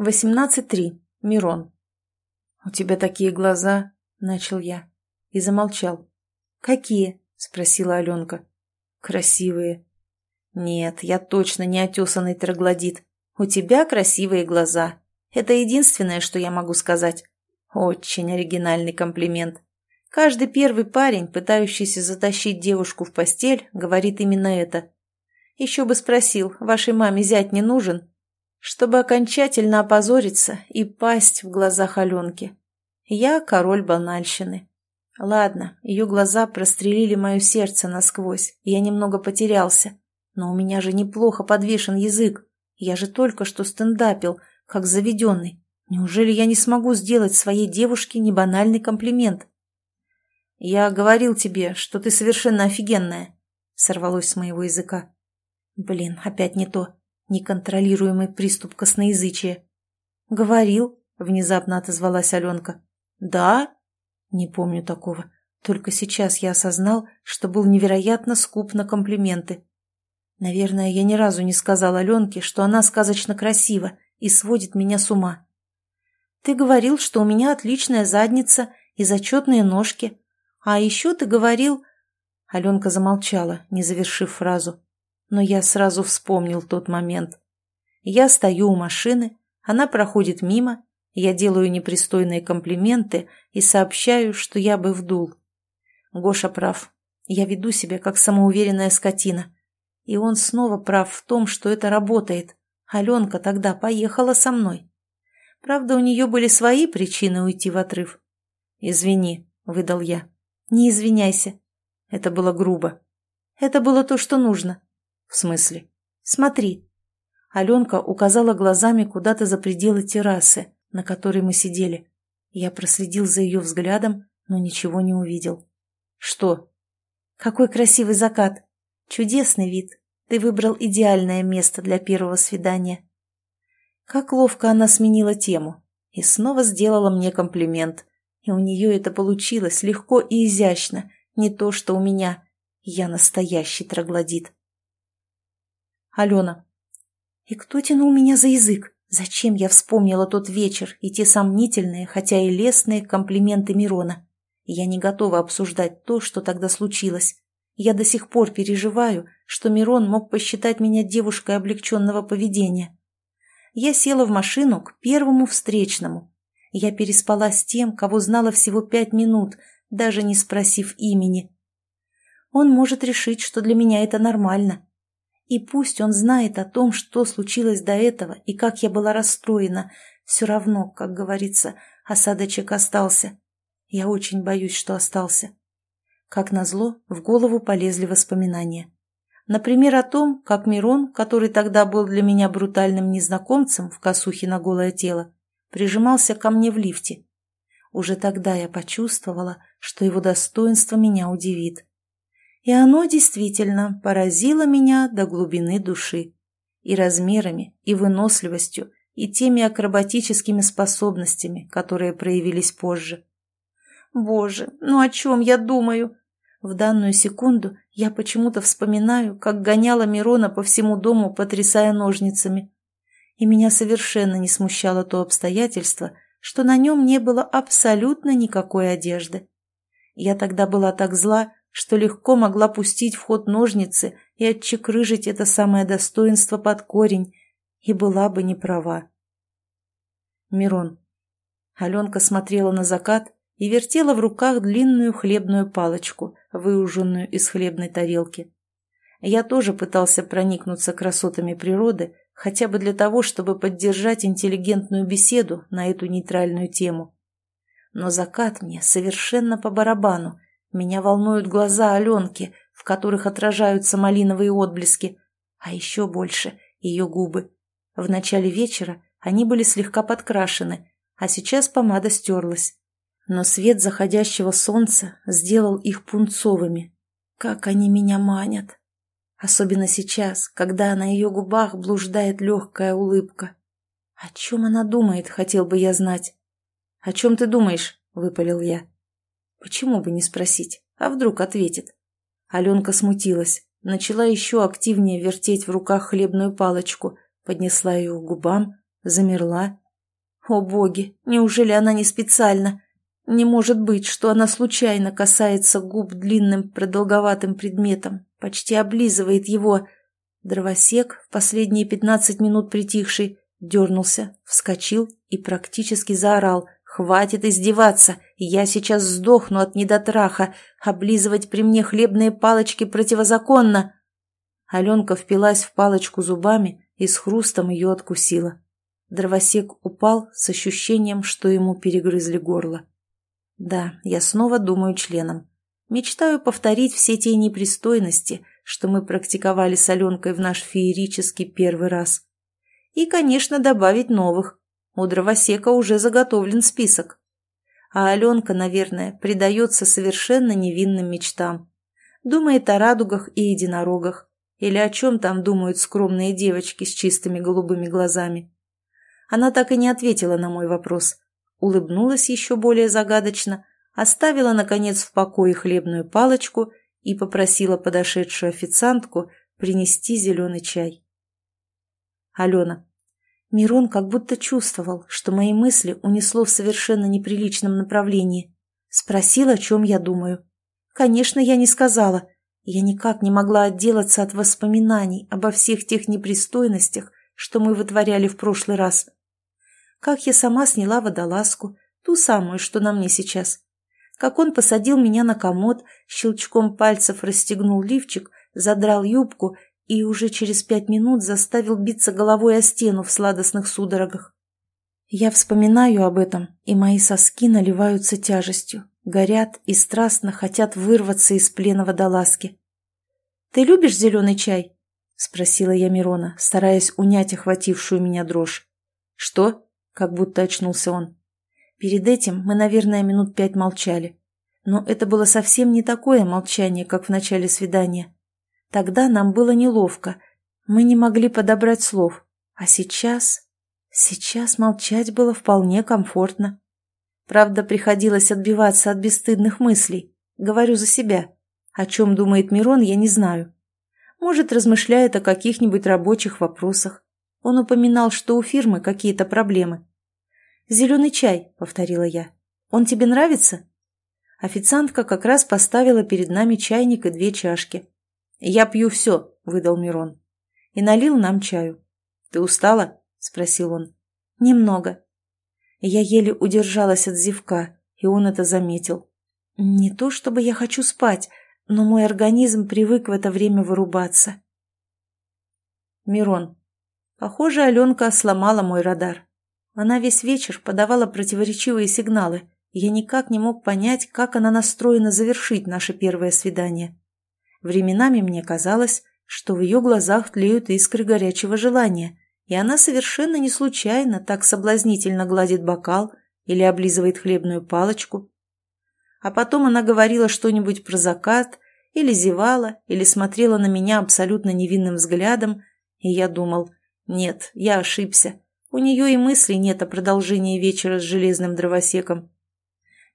18.3. Мирон. «У тебя такие глаза», — начал я. И замолчал. «Какие?» — спросила Аленка. «Красивые». «Нет, я точно не отесанный троглодит. У тебя красивые глаза. Это единственное, что я могу сказать. Очень оригинальный комплимент. Каждый первый парень, пытающийся затащить девушку в постель, говорит именно это. Еще бы спросил, вашей маме зять не нужен, чтобы окончательно опозориться и пасть в глазах Аленки. Я король банальщины. Ладно, ее глаза прострелили мое сердце насквозь, я немного потерялся. Но у меня же неплохо подвешен язык. Я же только что стендапил, как заведенный. Неужели я не смогу сделать своей девушке небанальный комплимент? «Я говорил тебе, что ты совершенно офигенная», — сорвалось с моего языка. «Блин, опять не то неконтролируемый приступ косноязычия. «Говорил», — внезапно отозвалась Аленка. «Да?» «Не помню такого. Только сейчас я осознал, что был невероятно скуп на комплименты. Наверное, я ни разу не сказал Аленке, что она сказочно красива и сводит меня с ума. Ты говорил, что у меня отличная задница и зачетные ножки. А еще ты говорил...» Аленка замолчала, не завершив фразу но я сразу вспомнил тот момент. Я стою у машины, она проходит мимо, я делаю непристойные комплименты и сообщаю, что я бы вдул. Гоша прав. Я веду себя как самоуверенная скотина. И он снова прав в том, что это работает. Аленка тогда поехала со мной. Правда, у нее были свои причины уйти в отрыв. «Извини», — выдал я. «Не извиняйся». Это было грубо. Это было то, что нужно. «В смысле?» «Смотри». Аленка указала глазами куда-то за пределы террасы, на которой мы сидели. Я проследил за ее взглядом, но ничего не увидел. «Что?» «Какой красивый закат! Чудесный вид! Ты выбрал идеальное место для первого свидания». Как ловко она сменила тему и снова сделала мне комплимент. И у нее это получилось легко и изящно, не то что у меня. Я настоящий троглодит. Алена. И кто тянул меня за язык? Зачем я вспомнила тот вечер и те сомнительные, хотя и лестные комплименты Мирона? Я не готова обсуждать то, что тогда случилось. Я до сих пор переживаю, что Мирон мог посчитать меня девушкой облегченного поведения. Я села в машину к первому встречному. Я переспала с тем, кого знала всего пять минут, даже не спросив имени. Он может решить, что для меня это нормально, и пусть он знает о том, что случилось до этого и как я была расстроена, все равно, как говорится, осадочек остался. Я очень боюсь, что остался. Как назло, в голову полезли воспоминания. Например, о том, как Мирон, который тогда был для меня брутальным незнакомцем в косухе на голое тело, прижимался ко мне в лифте. Уже тогда я почувствовала, что его достоинство меня удивит. И оно действительно поразило меня до глубины души. И размерами, и выносливостью, и теми акробатическими способностями, которые проявились позже. Боже, ну о чем я думаю? В данную секунду я почему-то вспоминаю, как гоняла Мирона по всему дому, потрясая ножницами. И меня совершенно не смущало то обстоятельство, что на нем не было абсолютно никакой одежды. Я тогда была так зла, что легко могла пустить в ход ножницы и отчекрыжить это самое достоинство под корень, и была бы не права. Мирон. Аленка смотрела на закат и вертела в руках длинную хлебную палочку, выуженную из хлебной тарелки. Я тоже пытался проникнуться красотами природы, хотя бы для того, чтобы поддержать интеллигентную беседу на эту нейтральную тему. Но закат мне совершенно по барабану, меня волнуют глаза Аленки, в которых отражаются малиновые отблески, а еще больше ее губы. В начале вечера они были слегка подкрашены, а сейчас помада стерлась. Но свет заходящего солнца сделал их пунцовыми. Как они меня манят! Особенно сейчас, когда на ее губах блуждает легкая улыбка. О чем она думает, хотел бы я знать. «О чем ты думаешь?» — выпалил я. Почему бы не спросить? А вдруг ответит? Аленка смутилась, начала еще активнее вертеть в руках хлебную палочку, поднесла ее к губам, замерла О боги, неужели она не специально? Не может быть, что она случайно касается губ длинным продолговатым предметом, почти облизывает его. Дровосек, в последние пятнадцать минут притихший, дернулся, вскочил и практически заорал. «Хватит издеваться! Я сейчас сдохну от недотраха! Облизывать при мне хлебные палочки противозаконно!» Аленка впилась в палочку зубами и с хрустом ее откусила. Дровосек упал с ощущением, что ему перегрызли горло. Да, я снова думаю членом. Мечтаю повторить все те непристойности, что мы практиковали с Аленкой в наш феерический первый раз. И, конечно, добавить новых. У дровосека уже заготовлен список. А Аленка, наверное, предается совершенно невинным мечтам. Думает о радугах и единорогах. Или о чем там думают скромные девочки с чистыми голубыми глазами. Она так и не ответила на мой вопрос – улыбнулась еще более загадочно, оставила, наконец, в покое хлебную палочку и попросила подошедшую официантку принести зеленый чай. Алена. Мирон как будто чувствовал, что мои мысли унесло в совершенно неприличном направлении. Спросил, о чем я думаю. Конечно, я не сказала. Я никак не могла отделаться от воспоминаний обо всех тех непристойностях, что мы вытворяли в прошлый раз как я сама сняла водолазку, ту самую, что на мне сейчас. Как он посадил меня на комод, щелчком пальцев расстегнул лифчик, задрал юбку и уже через пять минут заставил биться головой о стену в сладостных судорогах. Я вспоминаю об этом, и мои соски наливаются тяжестью, горят и страстно хотят вырваться из плена водолазки. «Ты любишь зеленый чай?» — спросила я Мирона, стараясь унять охватившую меня дрожь. «Что?» как будто очнулся он. Перед этим мы, наверное, минут пять молчали. Но это было совсем не такое молчание, как в начале свидания. Тогда нам было неловко, мы не могли подобрать слов. А сейчас... Сейчас молчать было вполне комфортно. Правда, приходилось отбиваться от бесстыдных мыслей. Говорю за себя. О чем думает Мирон, я не знаю. Может, размышляет о каких-нибудь рабочих вопросах. Он упоминал, что у фирмы какие-то проблемы. «Зеленый чай», — повторила я. «Он тебе нравится?» Официантка как раз поставила перед нами чайник и две чашки. «Я пью все», — выдал Мирон. И налил нам чаю. «Ты устала?» — спросил он. «Немного». Я еле удержалась от зевка, и он это заметил. Не то чтобы я хочу спать, но мой организм привык в это время вырубаться. Мирон. Похоже, Аленка сломала мой радар. Она весь вечер подавала противоречивые сигналы, я никак не мог понять, как она настроена завершить наше первое свидание. Временами мне казалось, что в ее глазах тлеют искры горячего желания, и она совершенно не случайно так соблазнительно гладит бокал или облизывает хлебную палочку. А потом она говорила что-нибудь про закат, или зевала, или смотрела на меня абсолютно невинным взглядом, и я думал – нет, я ошибся. У нее и мысли нет о продолжении вечера с железным дровосеком.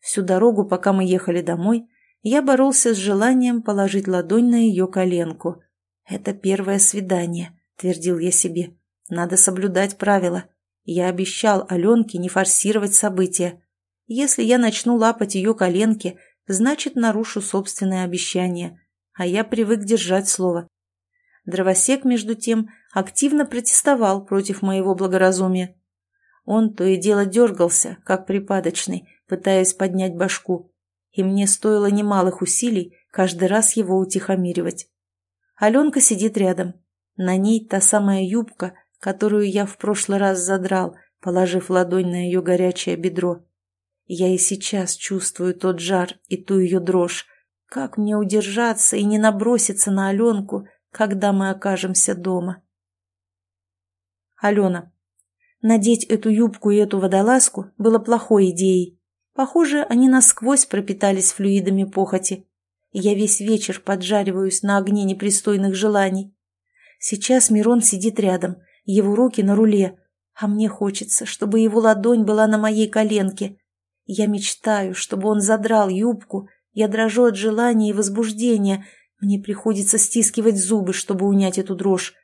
Всю дорогу, пока мы ехали домой, я боролся с желанием положить ладонь на ее коленку. «Это первое свидание», — твердил я себе. «Надо соблюдать правила. Я обещал Аленке не форсировать события. Если я начну лапать ее коленки, значит, нарушу собственное обещание, а я привык держать слово. Дровосек, между тем, активно протестовал против моего благоразумия. Он то и дело дергался, как припадочный, пытаясь поднять башку, и мне стоило немалых усилий каждый раз его утихомиривать. Аленка сидит рядом. На ней та самая юбка, которую я в прошлый раз задрал, положив ладонь на ее горячее бедро. Я и сейчас чувствую тот жар и ту ее дрожь. Как мне удержаться и не наброситься на Аленку, когда мы окажемся дома. Алена. Надеть эту юбку и эту водолазку было плохой идеей. Похоже, они насквозь пропитались флюидами похоти. Я весь вечер поджариваюсь на огне непристойных желаний. Сейчас Мирон сидит рядом, его руки на руле, а мне хочется, чтобы его ладонь была на моей коленке. Я мечтаю, чтобы он задрал юбку, я дрожу от желания и возбуждения, мне приходится стискивать зубы, чтобы унять эту дрожь.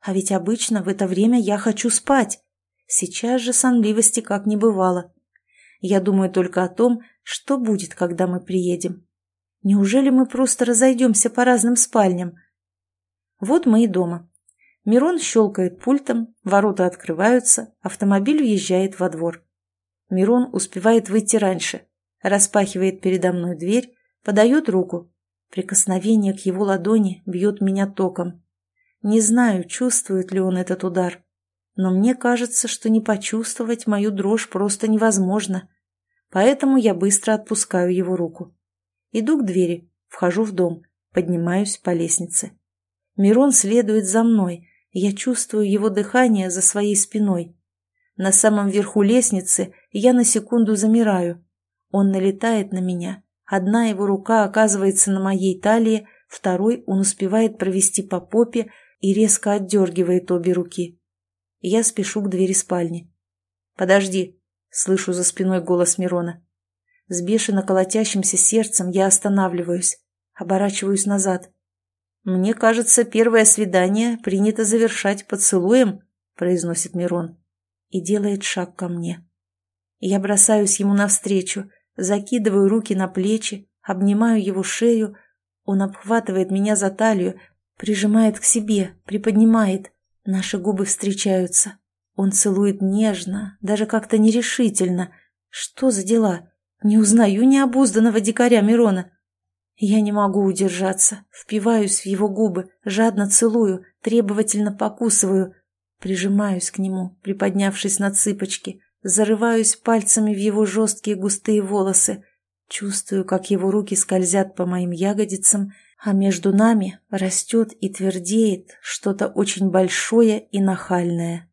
А ведь обычно в это время я хочу спать. Сейчас же сонливости как не бывало. Я думаю только о том, что будет, когда мы приедем. Неужели мы просто разойдемся по разным спальням? Вот мы и дома. Мирон щелкает пультом, ворота открываются, автомобиль въезжает во двор. Мирон успевает выйти раньше, распахивает передо мной дверь, подает руку. Прикосновение к его ладони бьет меня током. Не знаю, чувствует ли он этот удар, но мне кажется, что не почувствовать мою дрожь просто невозможно. Поэтому я быстро отпускаю его руку. Иду к двери, вхожу в дом, поднимаюсь по лестнице. Мирон следует за мной, я чувствую его дыхание за своей спиной. На самом верху лестницы я на секунду замираю. Он налетает на меня. Одна его рука оказывается на моей талии, второй он успевает провести по попе и резко отдергивает обе руки. Я спешу к двери спальни. «Подожди», — слышу за спиной голос Мирона. С бешено колотящимся сердцем я останавливаюсь, оборачиваюсь назад. «Мне кажется, первое свидание принято завершать поцелуем», — произносит Мирон и делает шаг ко мне. Я бросаюсь ему навстречу, закидываю руки на плечи, обнимаю его шею. Он обхватывает меня за талию, прижимает к себе, приподнимает. Наши губы встречаются. Он целует нежно, даже как-то нерешительно. Что за дела? Не узнаю необузданного дикаря Мирона. Я не могу удержаться, впиваюсь в его губы, жадно целую, требовательно покусываю, прижимаюсь к нему, приподнявшись на цыпочки, зарываюсь пальцами в его жесткие густые волосы, чувствую, как его руки скользят по моим ягодицам, а между нами растет и твердеет что-то очень большое и нахальное.